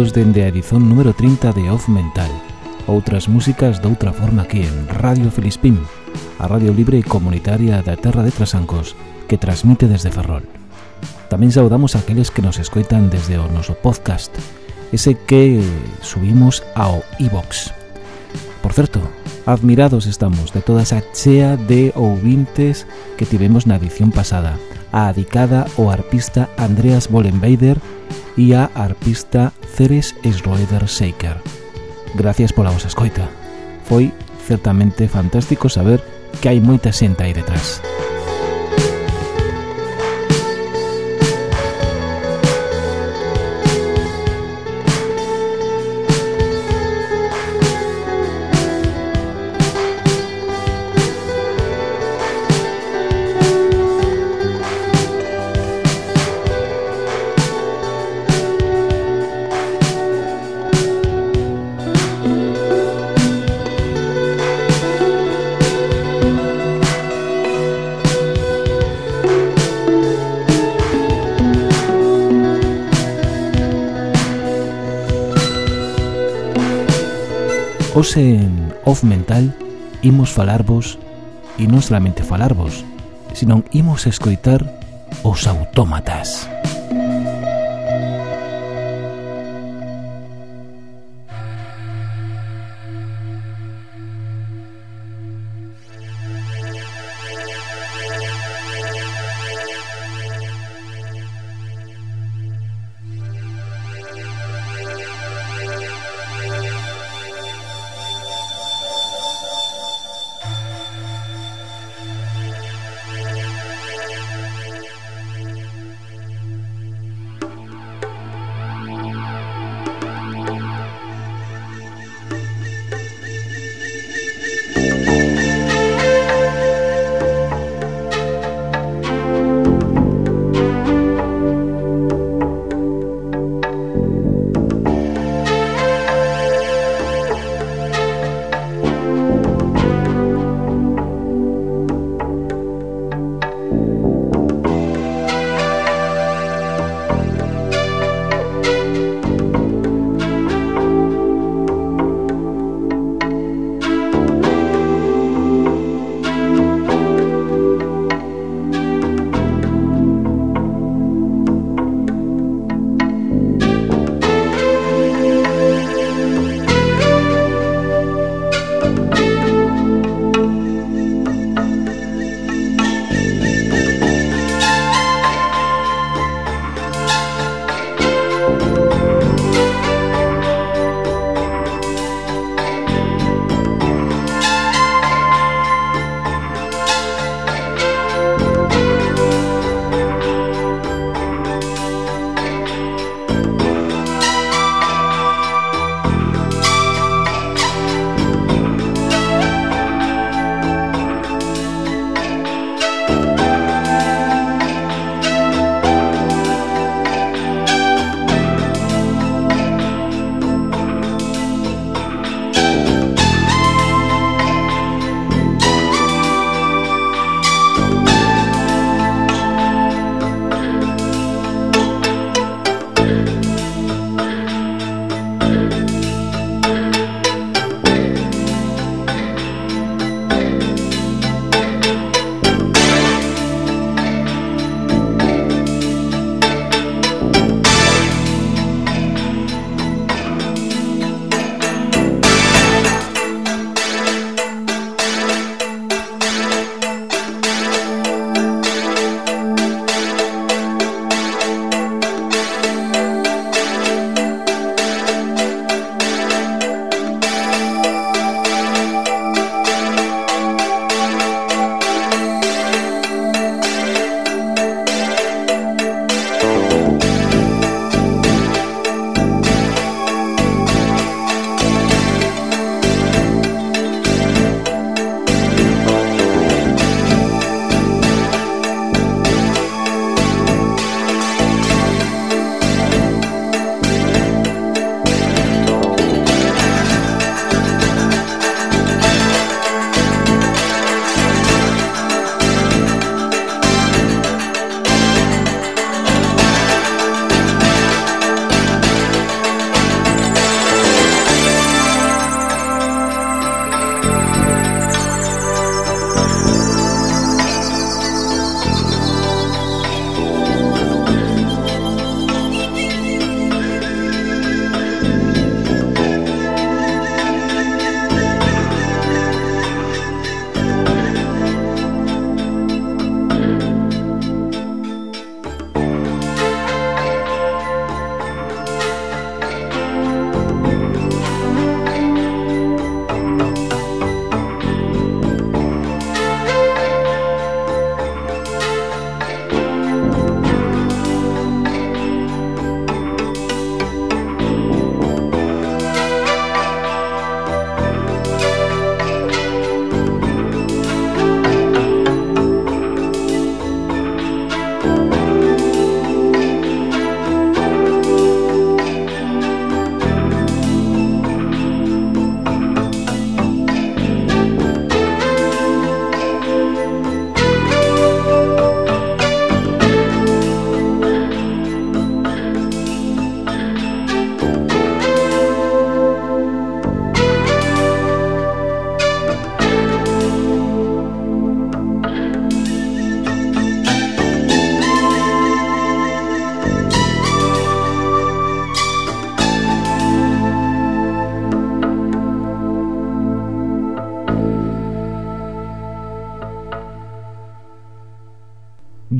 emitidos dende a edición número 30 de Off Mental. Outras músicas doutra forma aquí en Radio Felispín, a radio libre e comunitaria da Terra de Trasancos, que transmite desde Ferrol. Tamén saudamos a aqueles que nos escoitan desde o noso podcast, ese que subimos ao iVox. E Por certo, admirados estamos de toda esa chea de ouvintes que tivemos na edición pasada a adicada ao arpista Andreas Bollenbeider e á arpista Ceres Schroeder Shaker. Gracias pola vosa escoita. Foi certamente fantástico saber que hai moita xente aí detrás. Hoxe en Off Mental imos falarvos, e non solamente falarvos, senón imos escoitar os autómatas.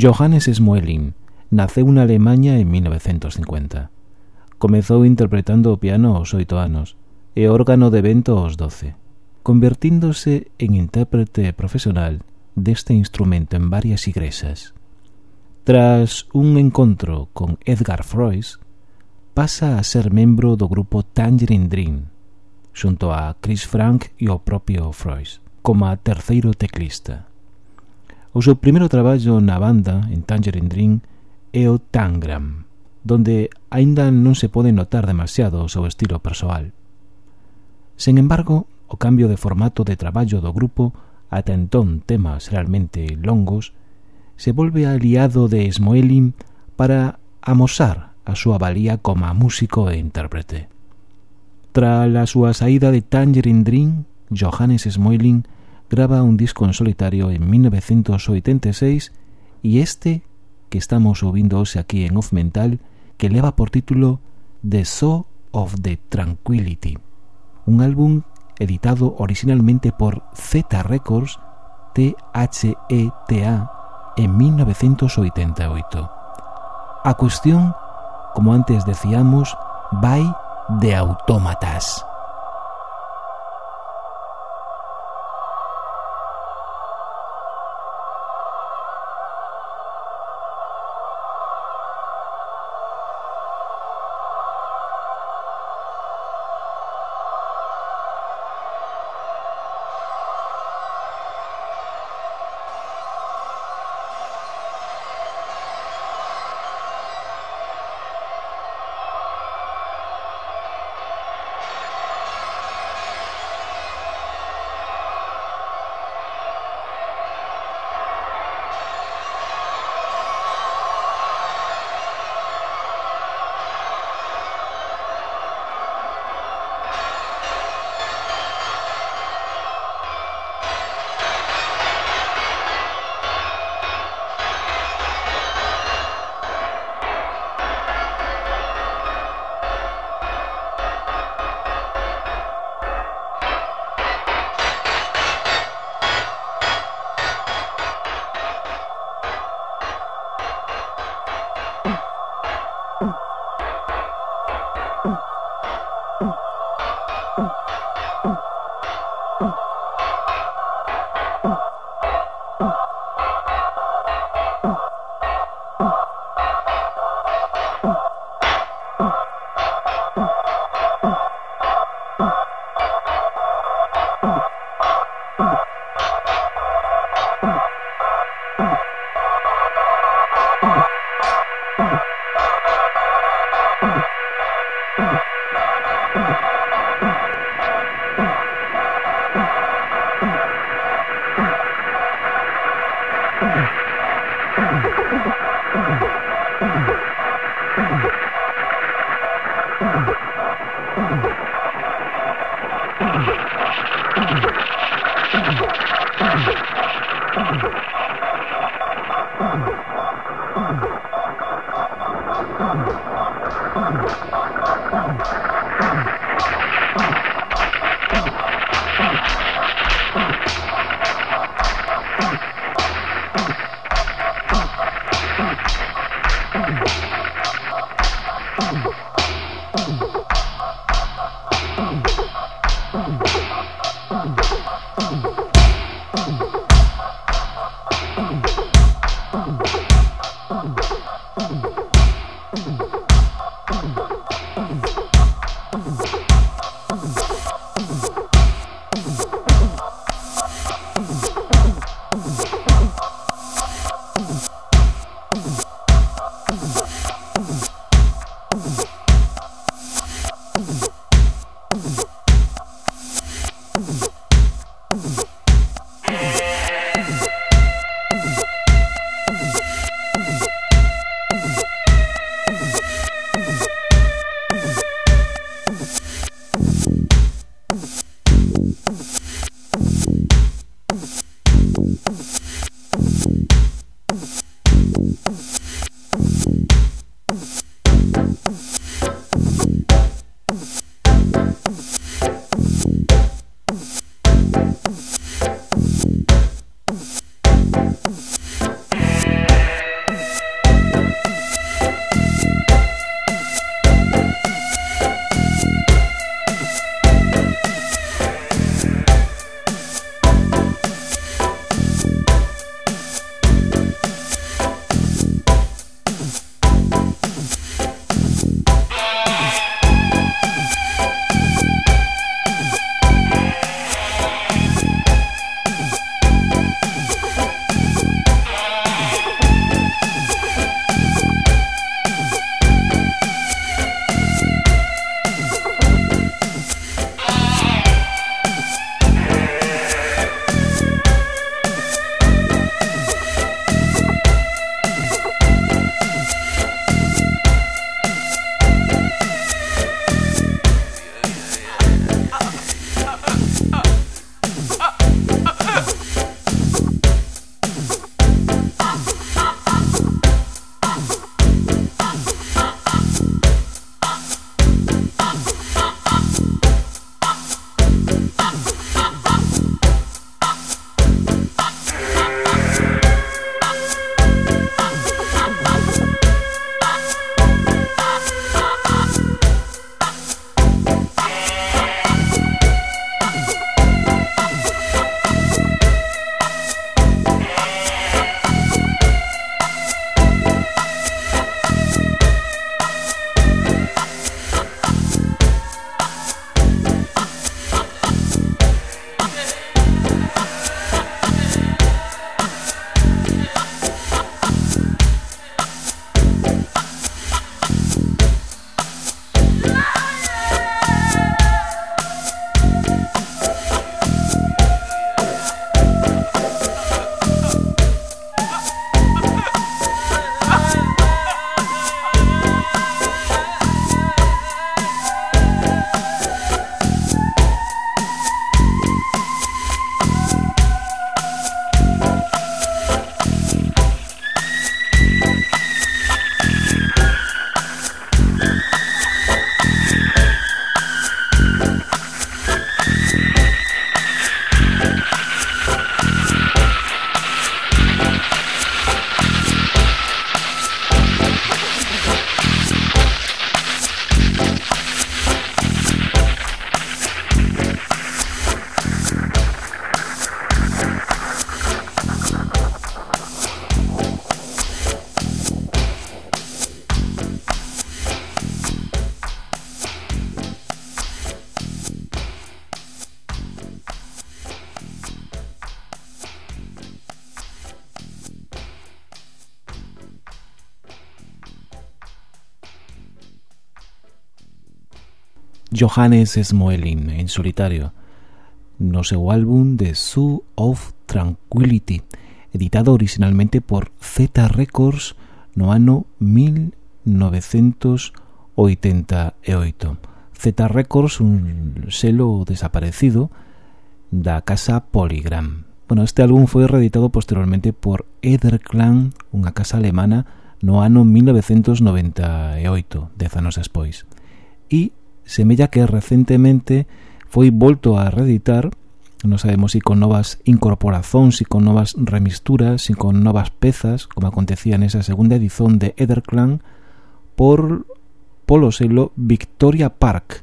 Johannes Smuelin naceu na Alemanha en 1950. Comezou interpretando o piano aos oito anos e órgano de vento aos doce, convertíndose en intérprete profesional deste instrumento en varias igrexas. Tras un encontro con Edgar Froese, pasa a ser membro do grupo Tangerine Dream, xunto a Chris Frank e o propio Froese, como a terceiro teclista. O seu primeiro traballo na banda, en Tangerine Dream, é o Tangram, donde aínda non se pode notar demasiado o seu estilo persoal. Sen embargo, o cambio de formato de traballo do grupo, ata entón temas realmente longos, se volve aliado de Smoelin para amosar a súa valía como músico e intérprete. Tras a súa saída de Tangerine Dream, Johannes Smoelin grava un disco en solitario en 1986 e este que estamos ouvindo hoxe aquí en Off Mental que leva por título The Zoo of the Tranquility, un álbum editado originalmente por Z Records T-H-E-T-A en 1988. A cuestión, como antes decíamos, vai de autómatas. Oh. Johannes Smoelin en solitario no seu álbum The Zoo of Tranquility, editado originalmente por Z Records no ano 1988. Z Records, un selo desaparecido da casa Polygram. Bueno, este álbum foi reeditado posteriormente por Ederklang, unha casa alemana, no ano 1998, dez anos despois. E semella que recentemente foi volto a reeditar non sabemos si con novas incorporazóns, si con novas remisturas, si con novas pezas, como acontecía nesa segunda edición de Ederklang, por polo selo Victoria Park,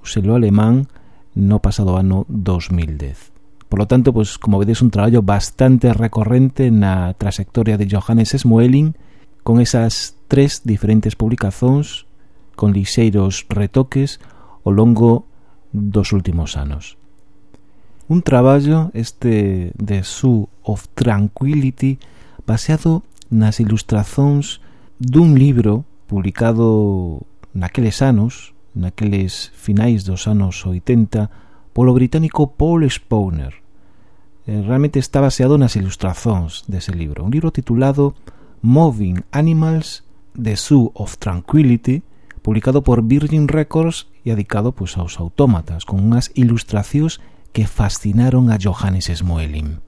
o selo alemán no pasado ano 2010. Por lo tanto, pues, como vedes, un traballo bastante recorrente na trayectoria de Johannes Smueling con esas tres diferentes publicazóns con lixeiros retoques ao longo dos últimos anos. Un traballo este de Sue of Tranquility baseado nas ilustracións dun libro publicado naqueles anos, naqueles finais dos anos 80, polo británico Paul Spooner. Eh, realmente está baseado nas ilustracións dese libro, un libro titulado Moving Animals, The Zoo of Tranquility, publicado por Virgin Records e adicado pois, aos autómatas, con unhas ilustracións que fascinaron a Johannes Smoelin.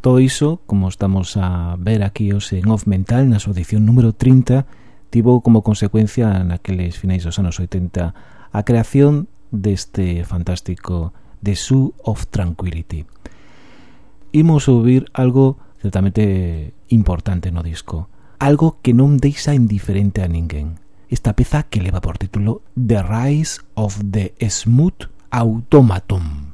Todo iso, como estamos a ver aquí os en Off Mental, na súa edición número 30, tivo como consecuencia naqueles finais dos anos 80 a creación deste fantástico The Zoo of Tranquility. Imos ouvir algo certamente importante no disco, algo que non deixa indiferente a ninguén. Esta peza que leva por título The Rise of the Smooth Automaton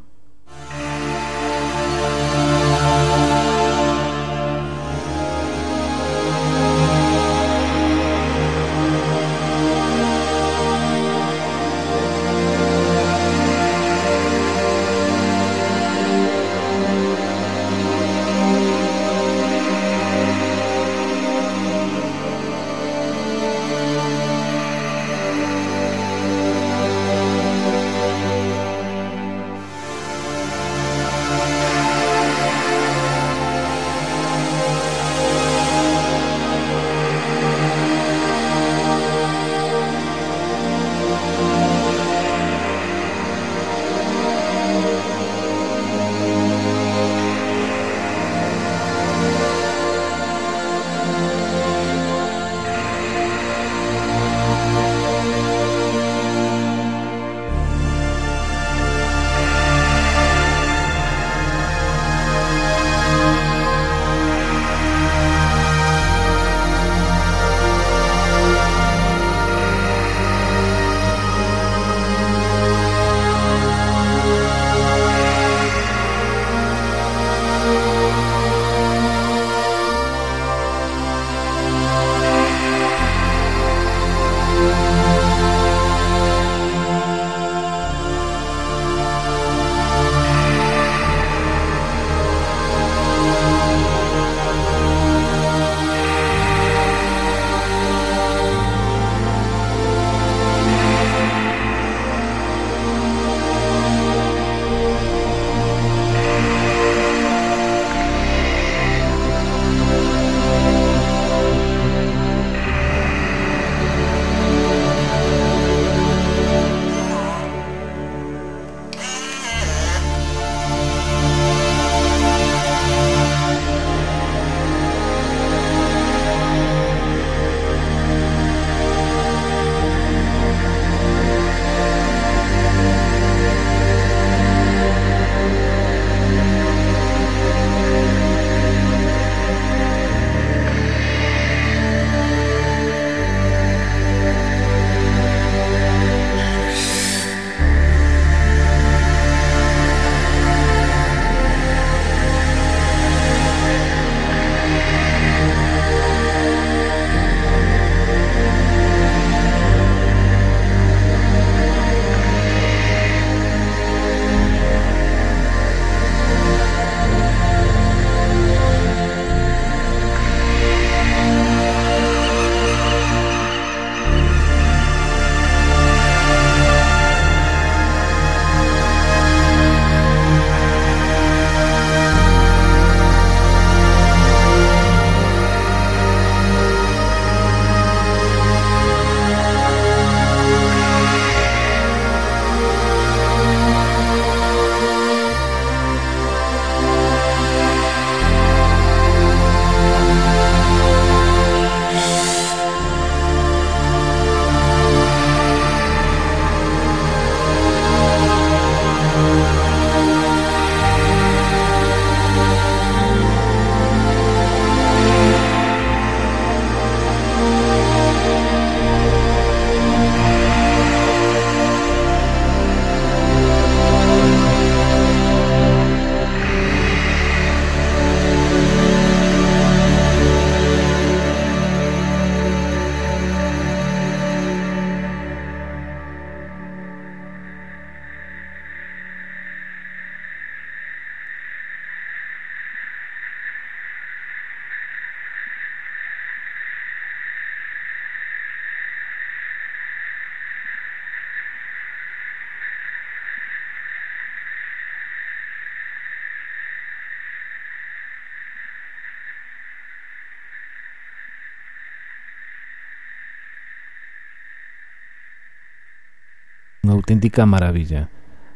auténtica maravilla.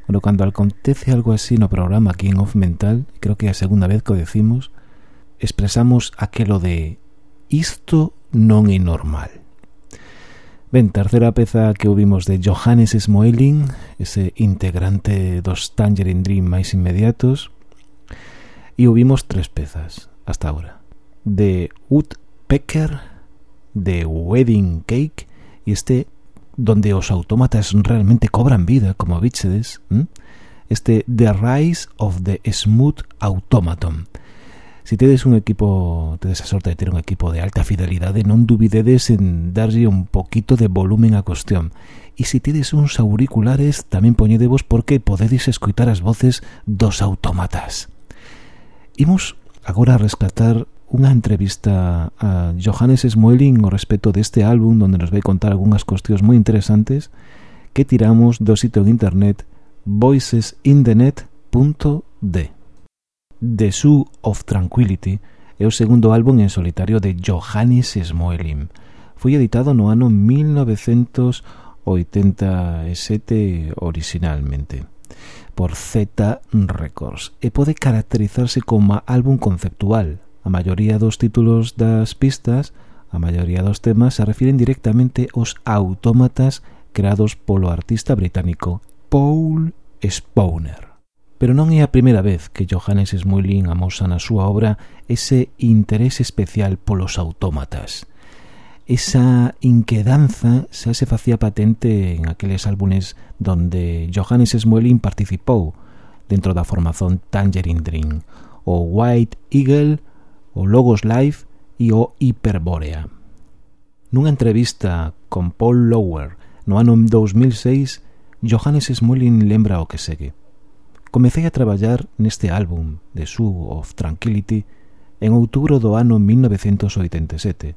Bueno, cando acontece algo así no programa aquí en Off Mental, creo que é a segunda vez que o decimos, expresamos aquelo de isto non é normal. Ben, terceira peza que ouvimos de Johannes Smoeling, ese integrante dos Tangerine Dream máis inmediatos, e ouvimos tres pezas hasta ahora. De Woodpecker, de Wedding Cake e este donde os autómatas realmente cobran vida, como bichedes, ¿eh? este The Rise of the Smooth Automaton. Si tedes un equipo, tedes a sorte de ter un equipo de alta fidelidade, eh, non dubidedes en darlle un poquito de volumen á cuestión. E se si tedes uns auriculares, tamén poñedevos porque podedes escoitar as voces dos autómatas. Imos agora a rescatar unha entrevista a Johannes Smoelin o respecto deste álbum onde nos vai contar algunhas cuestións moi interesantes que tiramos do sitio en internet voicesinthenet.de The Zoo of Tranquility é o segundo álbum en solitario de Johannes Smoelin foi editado no ano 1987 originalmente por Z Records e pode caracterizarse como álbum conceptual A maioría dos títulos das pistas, a maioría dos temas se refiren directamente aos autómatas creados polo artista británico Paul Spawner. Pero non é a primeira vez que Johannes Smuilin amosa na súa obra ese interés especial polos autómatas. Esa inquedanza xa se facía patente en aqueles álbumes donde Johannes Smuilin participou dentro da formación Tangerine Dream, o White Eagle o Logos Live e o Hiperbórea. Nunha entrevista con Paul Lower no ano 2006, Johannes Smullin lembra o que segue. Comecei a traballar neste álbum, The Sue of Tranquility, en outubro do ano 1987,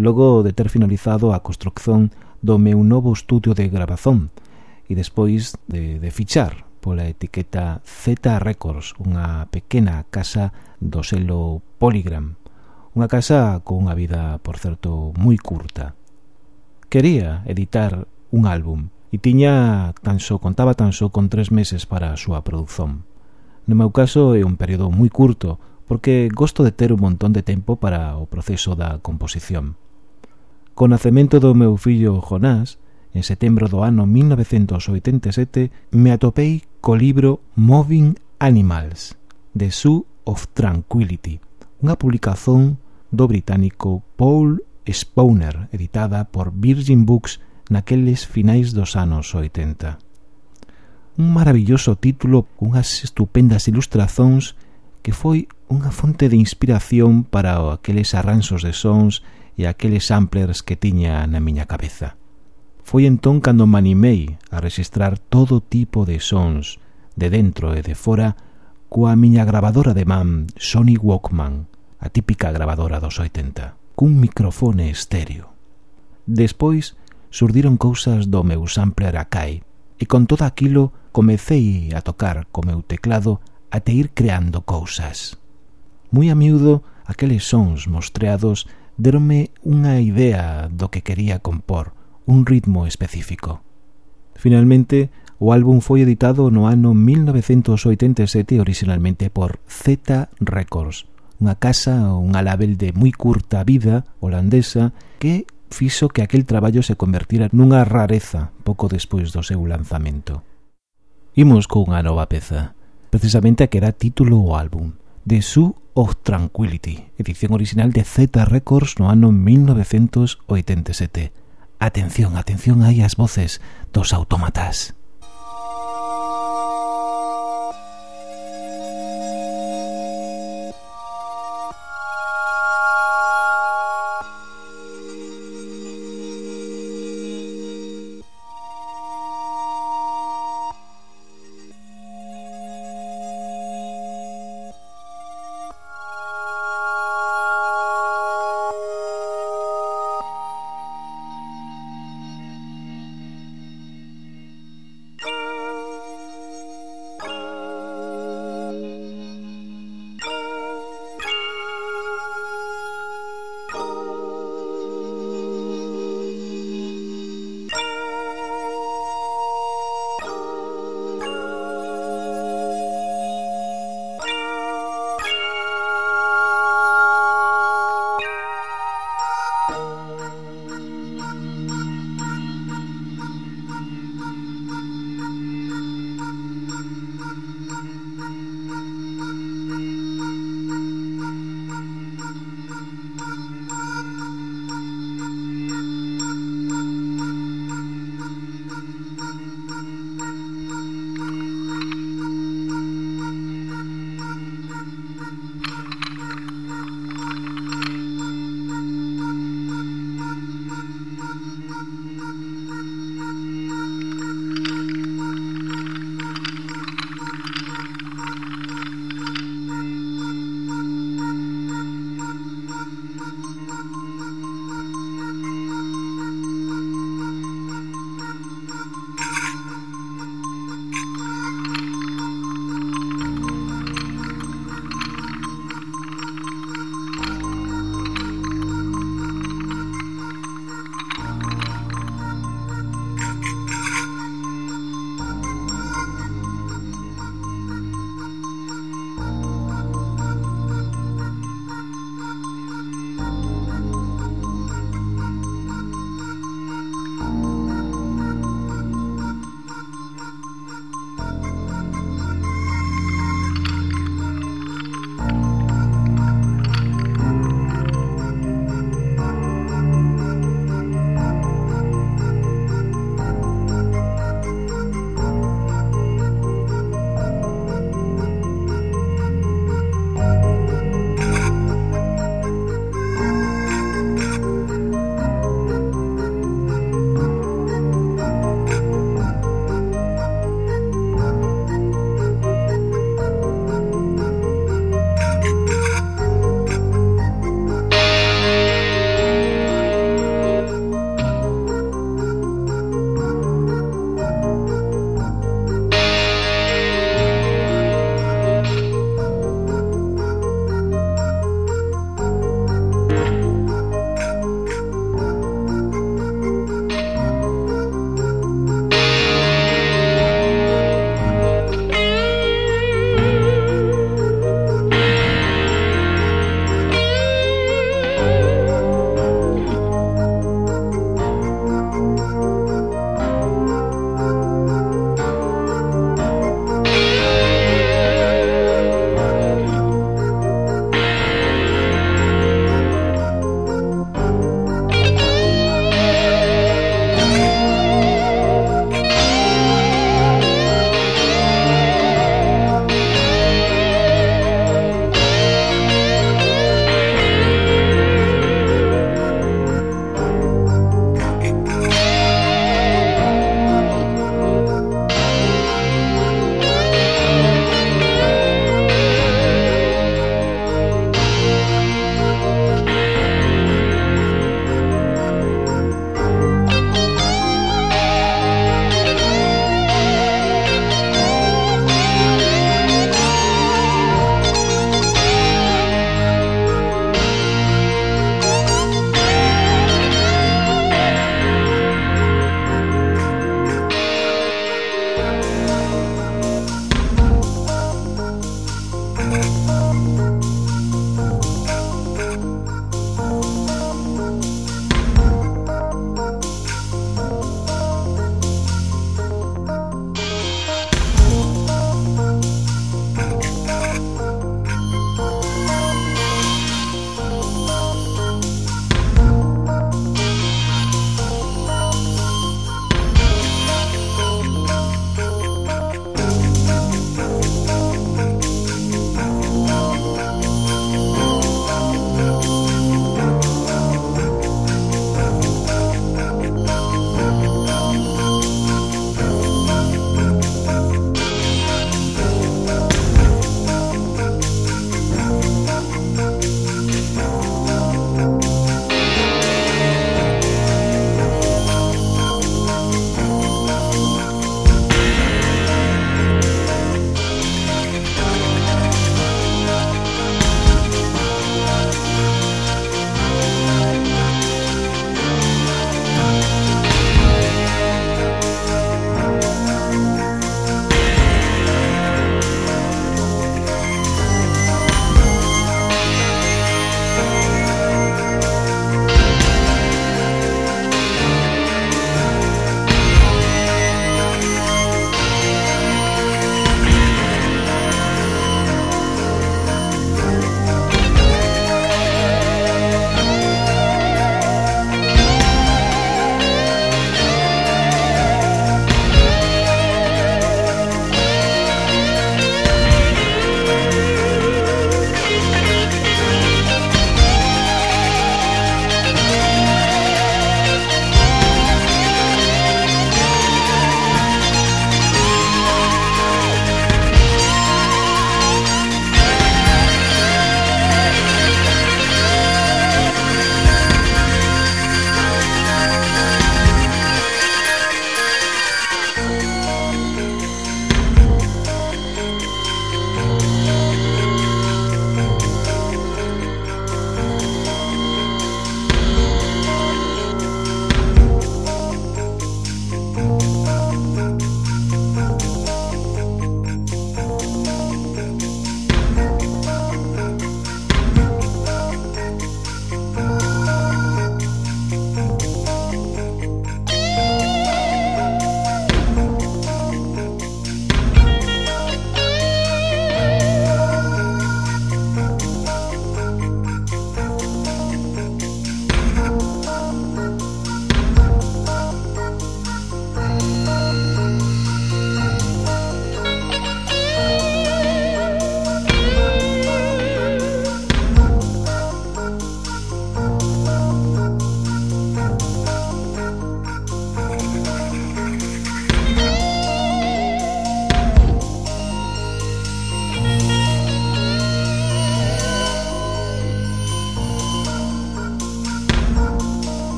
logo de ter finalizado a construcción do meu novo estudio de grabazón e despois de, de fichar pola etiqueta Z Records, unha pequena casa do selo Polygram, unha casa cunha vida, por certo, moi curta. Quería editar un álbum e tiña tan só, contaba tan só con tres meses para a súa produción. No meu caso é un período moi curto, porque gosto de ter un montón de tempo para o proceso da composición. Con nacemento do meu fillo Jonás, en setembro do ano 1987, me atopei co libro Moving Animals, de Sue of Tranquility, unha publicación do británico Paul Spooner, editada por Virgin Books naqueles finais dos anos 80. Un maravilloso título cunhas estupendas ilustracións que foi unha fonte de inspiración para aqueles arranxos de sons e aqueles samplers que tiña na miña cabeza. Foi entón cando me animei a registrar todo tipo de sons, de dentro e de fora, coa miña grabadora de man Sony Walkman, a típica grabadora dos 80, cun microfone estéreo. Despois, surdiron cousas do meu sampler Akai, e con todo aquilo comecei a tocar co meu teclado até ir creando cousas. Moi a miúdo, aqueles sons mostreados deronme unha idea do que quería compor, un ritmo específico. Finalmente, O álbum foi editado no ano 1987 originalmente por Z Records, unha casa, unha label de moi curta vida holandesa que fixo que aquel traballo se convertira nunha rareza pouco despois do seu lanzamento. Imos cunha nova peza, precisamente a que era título o álbum, The Zoo of Tranquility, edición original de Z Records no ano 1987. Atención, atención aí as voces dos autómatas.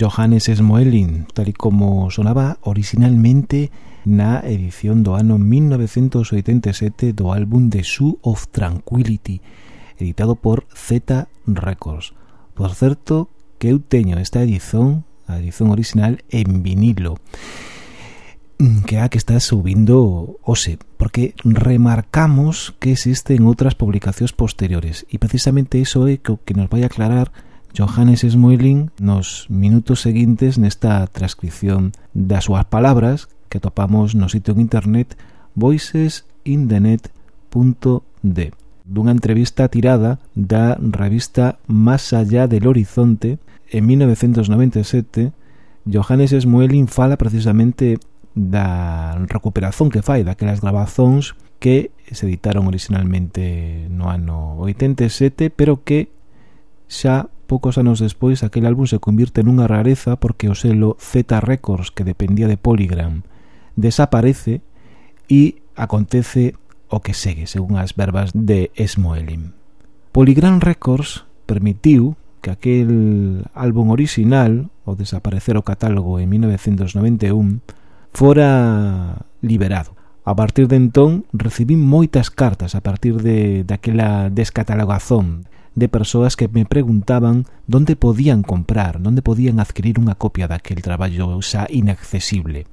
Johannes Smoelin, tal y como sonaba originalmente na edición do ano 1987 do álbum The Shoe of Tranquility, editado por Z Records. Por certo, que eu teño esta edición, a edición original, en vinilo que a que está subindo OSE, porque remarcamos que existen outras publicacións posteriores e precisamente iso é que, que nos vai aclarar Johannes Smuiling nos minutos seguintes nesta transcripción das súas palabras que topamos no sitio en internet voicesinthenet.d dunha entrevista tirada da revista Más allá del horizonte en 1997 Johannes Smueling fala precisamente da recuperación que fai daquelas grabazóns que se editaron originalmente no ano 87 pero que xa Poucos anos despois aquel álbum se convirte nunha rareza porque o selo Z Records, que dependía de Polygram, desaparece e acontece o que segue, según as verbas de Esmoelim. Polygram Records permitiu que aquel álbum original, ao desaparecer o catálogo en 1991, fora liberado. A partir de entón, recibí moitas cartas a partir de daquela descatalogazón de persoas que me preguntaban onde podían comprar, onde podían adquirir unha copia daquel traballo xa inaccesible.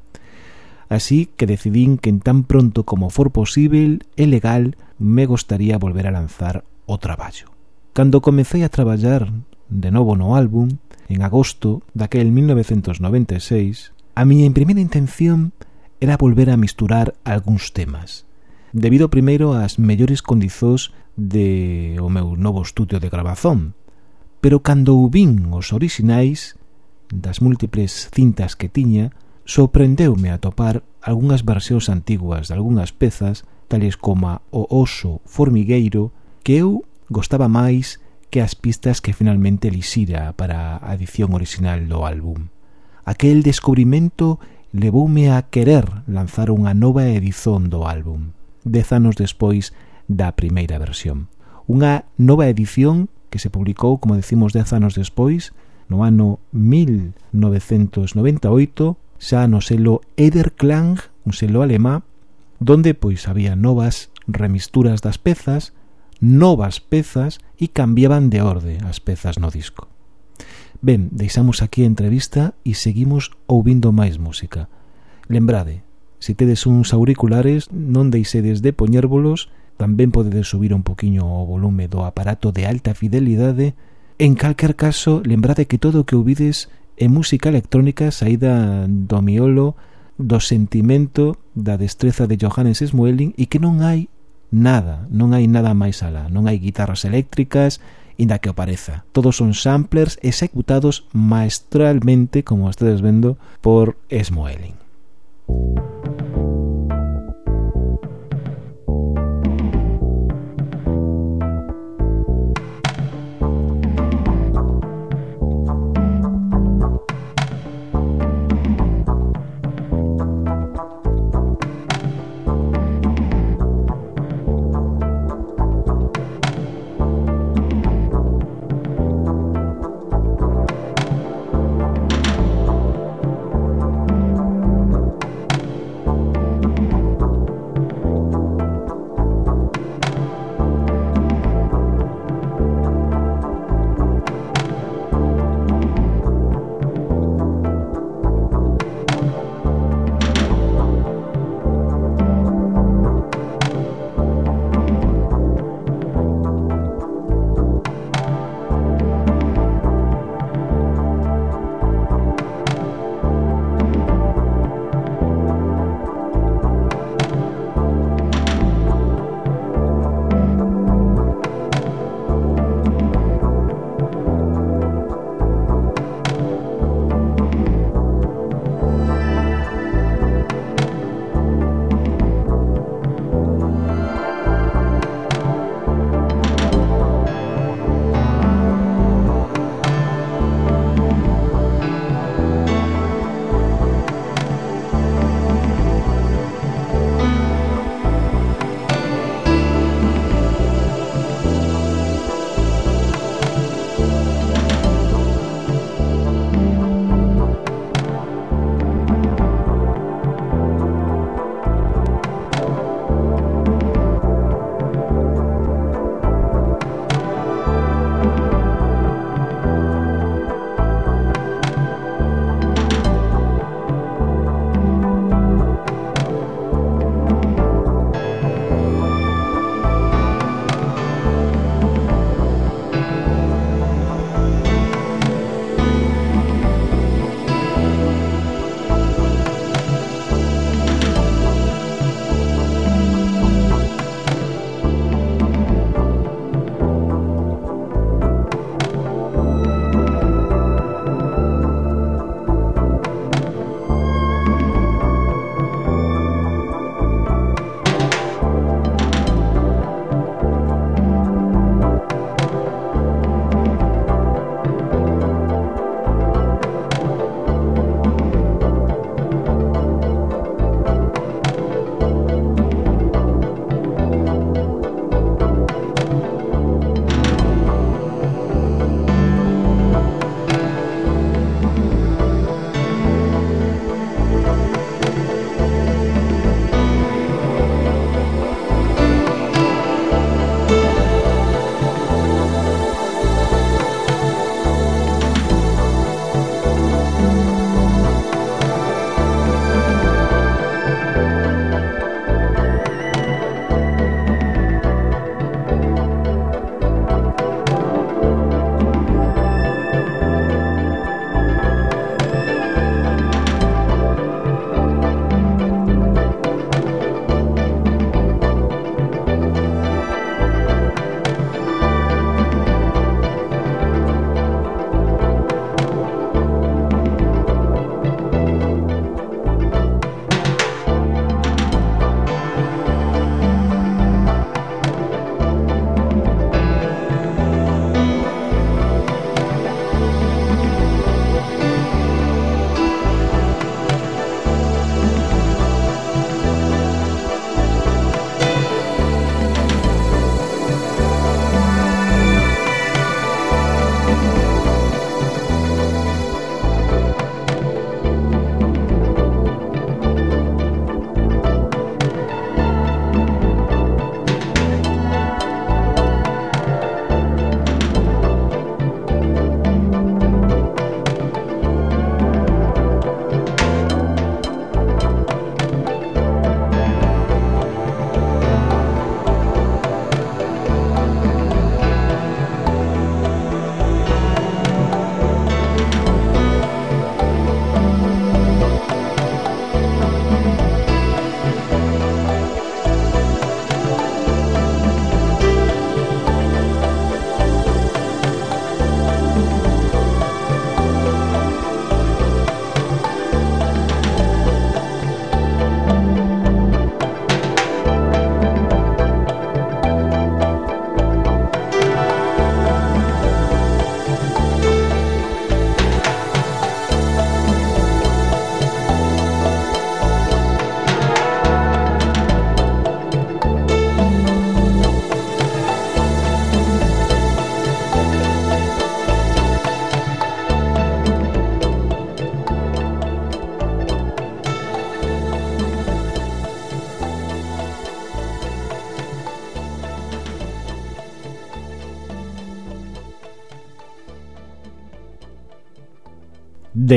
Así que decidín que en tan pronto como for posible e legal me gostaría volver a lanzar o traballo. Cando comecei a traballar de novo no álbum, en agosto daquel 1996, a miña primeira intención era volver a misturar algúns temas, debido primeiro ás mellores condizóns de o meu novo estudio de grabazón. Pero cando o vin os orixinais das múltiples cintas que tiña, sorprendeume a topar algunhas versións antiguas de algunhas pezas, tales como o oso formigueiro, que eu gostaba máis que as pistas que finalmente lixira para a edición orixinal do álbum. Aquel descubrimento levoume a querer lanzar unha nova edición do álbum dez anos despois da primeira versión. Unha nova edición que se publicou, como decimos, dez anos despois, no ano 1998, xa no selo Ederklang, un selo alemá, donde pois había novas remisturas das pezas, novas pezas e cambiaban de orde as pezas no disco. Ben, deixamos aquí a entrevista e seguimos ouvindo máis música. Lembrade, Se tedes uns auriculares, non deixedes de poñérvolos, tamén podedes subir un poquiño o volume do aparato de alta fidelidade. En calquer caso, lembrade que todo o que ouvides é música electrónica saída do miolo do sentimento da destreza de Johannes Smueling e que non hai nada, non hai nada máis alá, non hai guitarras eléctricas, inda que apareza. Todos son samplers executados maestralmente, como estedes vendo, por Smueling.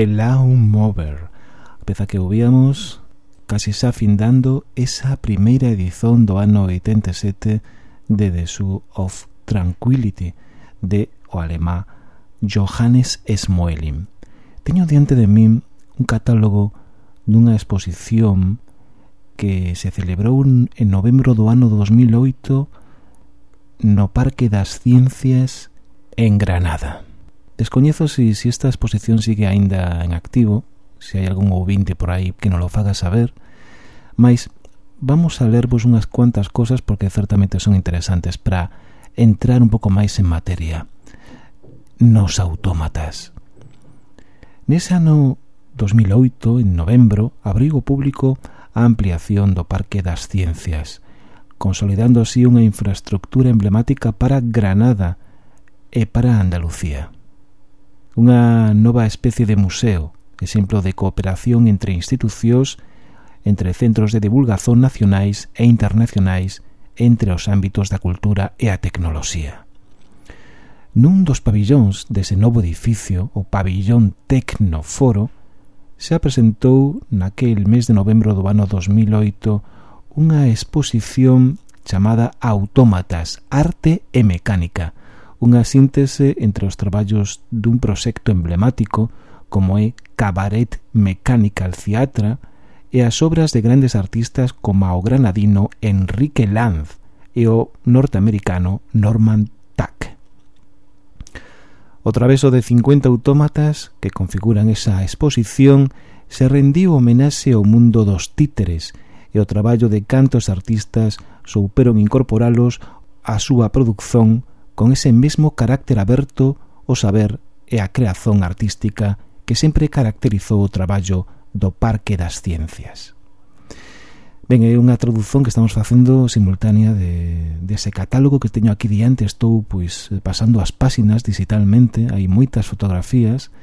de Lawn Mover A peza que ouvíamos casi xa findando esa primeira edición do ano 87 de The Zoo of Tranquility de o alemá Johannes Smoelin. Teño diante de min un catálogo dunha exposición que se celebrou en novembro do ano 2008 no Parque das Ciencias en Granada. Descoñezo se si, si esta exposición sigue aínda en activo, se hai algún ouvinte por aí que non lo faga saber, mas vamos a lervos unhas cuantas cosas porque certamente son interesantes para entrar un pouco máis en materia. Nos autómatas. Nese ano 2008, en novembro, abrigo público a ampliación do Parque das Ciencias, consolidando así unha infraestructura emblemática para Granada e para Andalucía unha nova especie de museo, exemplo de cooperación entre institucións, entre centros de divulgación nacionais e internacionais, entre os ámbitos da cultura e a tecnoloxía. Nun dos pabillóns dese novo edificio, o pabillón Tecnoforo, se apresentou naquel mes de novembro do ano 2008 unha exposición chamada Autómatas, Arte e Mecánica, unha síntese entre os traballos dun proxecto emblemático como é Cabaret Mechanical Theatre e as obras de grandes artistas como o granadino Enrique Lanz e o norteamericano Norman Tack. O traveso de 50 autómatas que configuran esa exposición se rendiu homenaxe ao mundo dos títeres e o traballo de cantos artistas souperon incorporalos á súa produción con ese mesmo carácter aberto o saber e a creación artística que sempre caracterizou o traballo do Parque das Ciencias. Ben, é unha traducción que estamos facendo simultánea de, de ese catálogo que teño aquí diante. Estou pois pasando as páxinas digitalmente, hai moitas fotografías,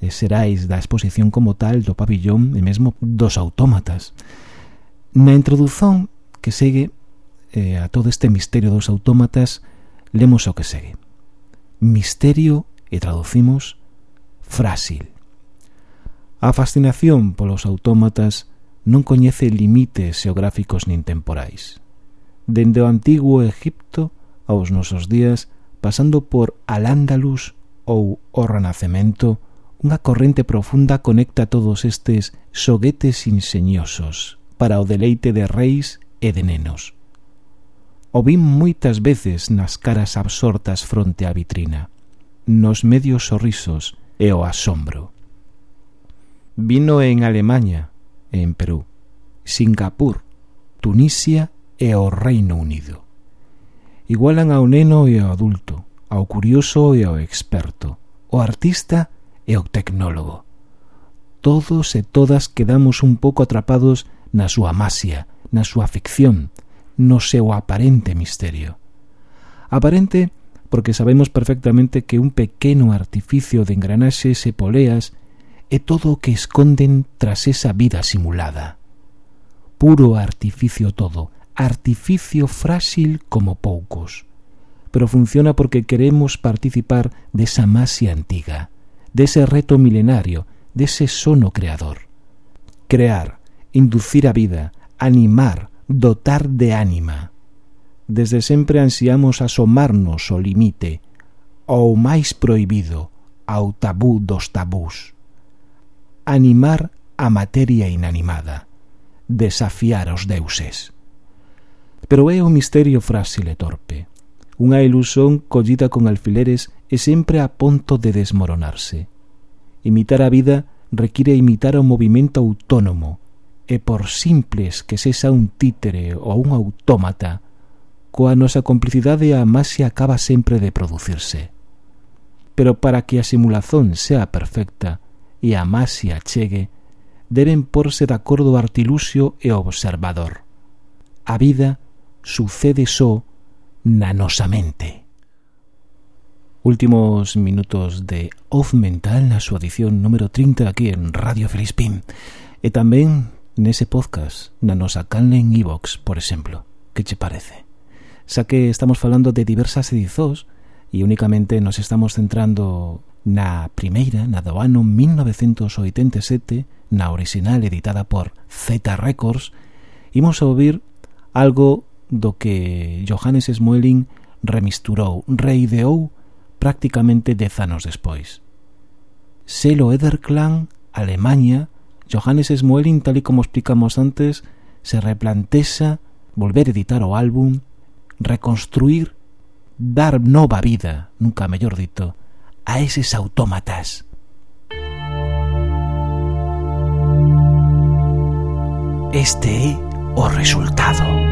e serais da exposición como tal do pabillón e mesmo dos autómatas. Na introdución que segue eh, a todo este misterio dos autómatas, Lemos o que segue. Misterio e traducimos frásil. A fascinación polos autómatas non coñece limites xeográficos nin temporais. Dende o antigo Egipto aos nosos días, pasando por Al-Ándalus ou o Renacemento, unha corrente profunda conecta todos estes xoguetes inseñosos para o deleite de reis e de nenos. O vin moitas veces nas caras absortas fronte á vitrina, nos medios sorrisos e o asombro. Vino en Alemanha, en Perú, Singapur, Tunisia e o Reino Unido. Igualan ao neno e ao adulto, ao curioso e ao experto, o artista e o tecnólogo. Todos e todas quedamos un pouco atrapados na súa masia, na súa ficción, no seu aparente misterio. Aparente porque sabemos perfectamente que un pequeno artificio de engranaxes e poleas é todo o que esconden tras esa vida simulada. Puro artificio todo, artificio frágil como poucos. Pero funciona porque queremos participar desa masia antiga, dese reto milenario, dese sono creador. Crear, inducir a vida, animar, dotar de ánima. Desde sempre ansiamos asomarnos ao limite, ao máis proibido, ao tabú dos tabús. Animar a materia inanimada, desafiar os deuses. Pero é un misterio frásil e torpe, unha ilusión collida con alfileres e sempre a ponto de desmoronarse. Imitar a vida require imitar o movimento autónomo, e por simples que sexa un títere ou un autómata, coa nosa complicidade a máxia acaba sempre de producirse. Pero para que a simulación sea perfecta e a amaxe chegue, deben porse de acordo artiluxio e observador. A vida sucede só na nosa mente. Últimos minutos de Off Mental na súa edición número 30 aquí en Radio Felispín. E tamén nese podcast na nosa canle en iVox, por exemplo. Que che parece? Xa que estamos falando de diversas edizós e únicamente nos estamos centrando na primeira, na do ano 1987, na original editada por Z Records, imos a ouvir algo do que Johannes Smueling remisturou, reideou prácticamente dez anos despois. Selo Ederklang, Alemanha, Johannes Smuelin, tal y como explicamos antes, se replanteza volver a editar o álbum, reconstruir, dar nova vida, nunca mellor dito, a eses autómatas. Este é o resultado.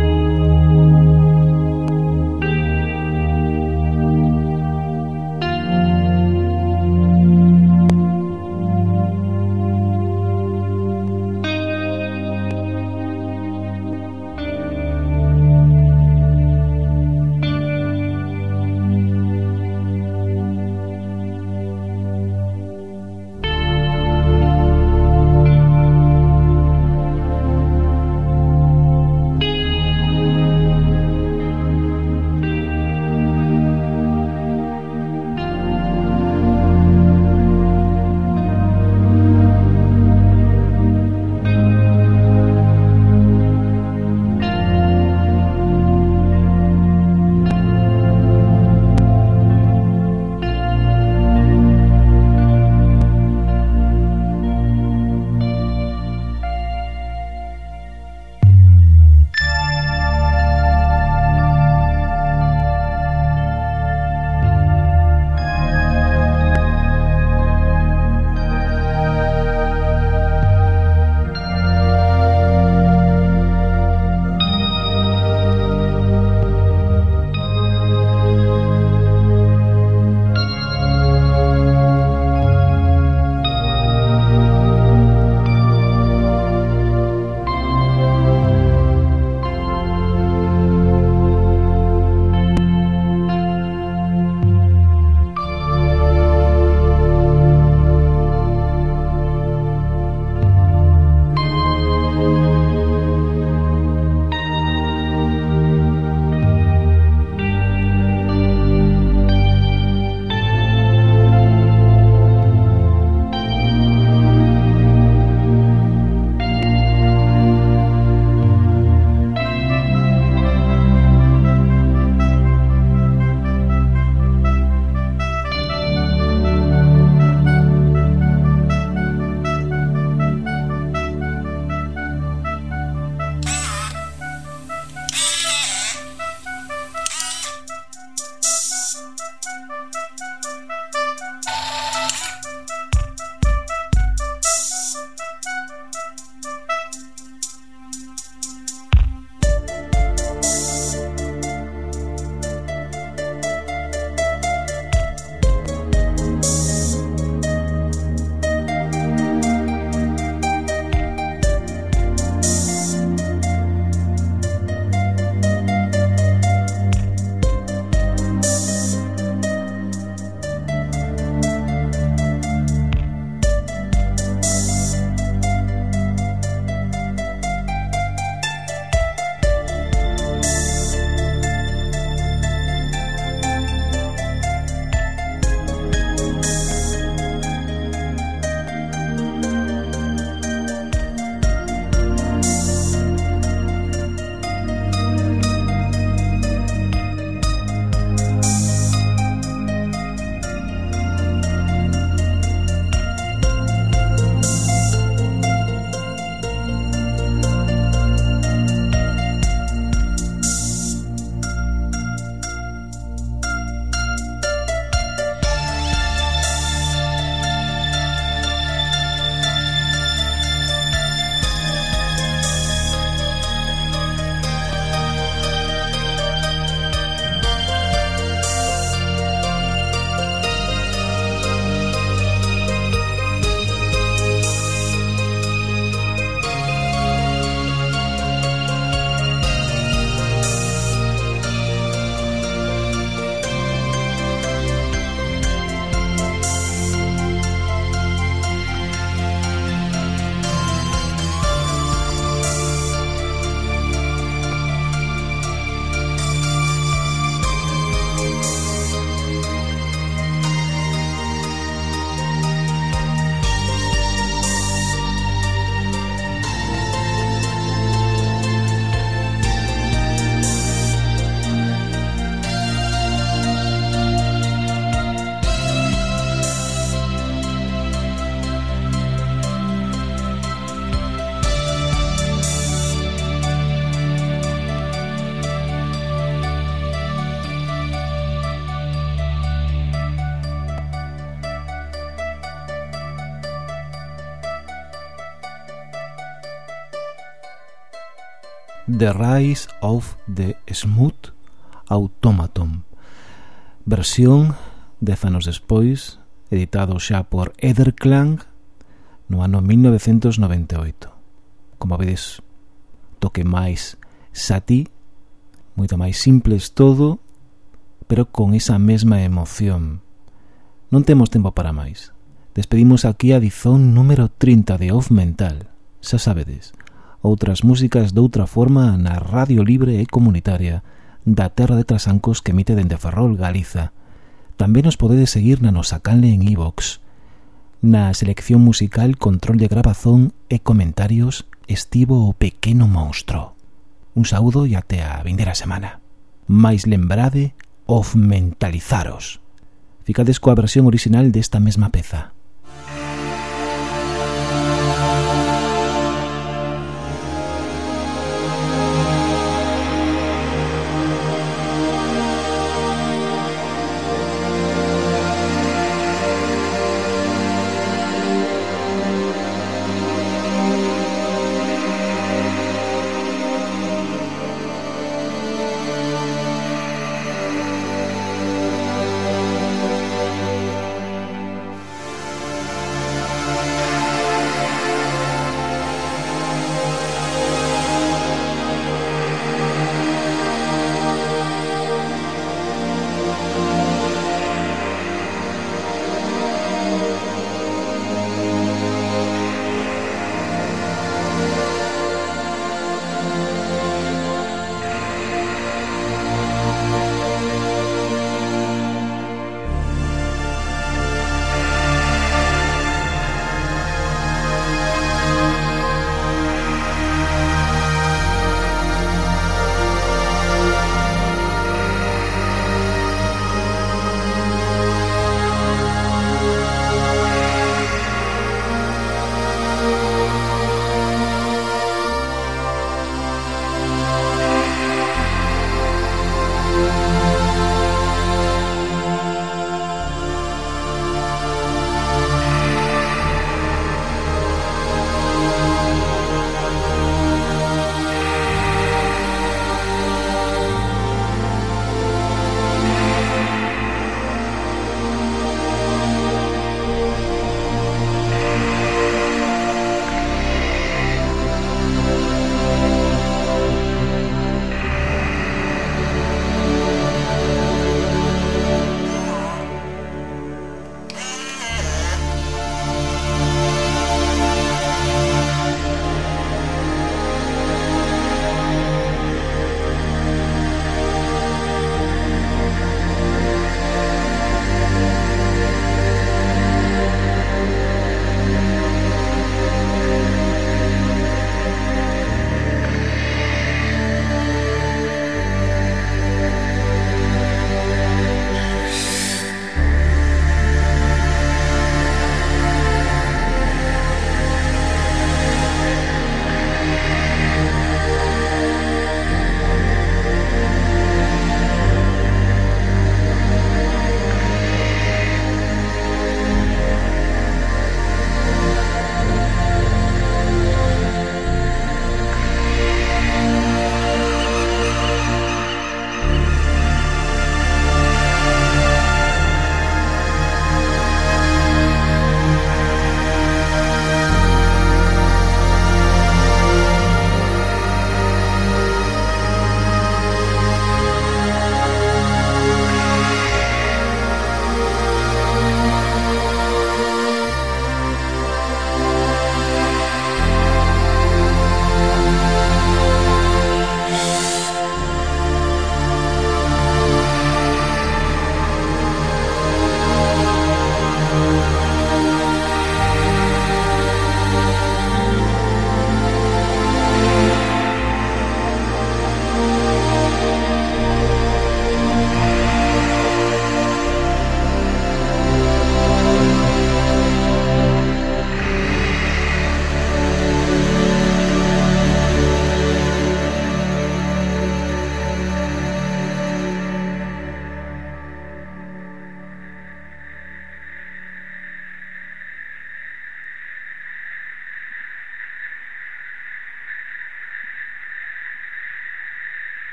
The Rise of the Smooth Automaton Versión dez anos despois editado xa por Etherklang no ano 1998 Como vedes, toque máis satí moito máis simples todo pero con esa mesma emoción. Non temos tempo para máis. Despedimos aquí a dizón número 30 de Off Mental Xa sabedes outras músicas doutra forma na Radio Libre e Comunitaria da Terra de Trasancos que emite dende Ferrol, Galiza. Tamén nos podedes seguir na nosa canle en iVox. E na selección musical, control de grabazón e comentarios estivo o pequeno monstro. Un saúdo e até a vindera semana. Mais lembrade of mentalizaros. Ficades coa versión original desta mesma peza.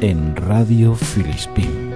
En Radio Filispín.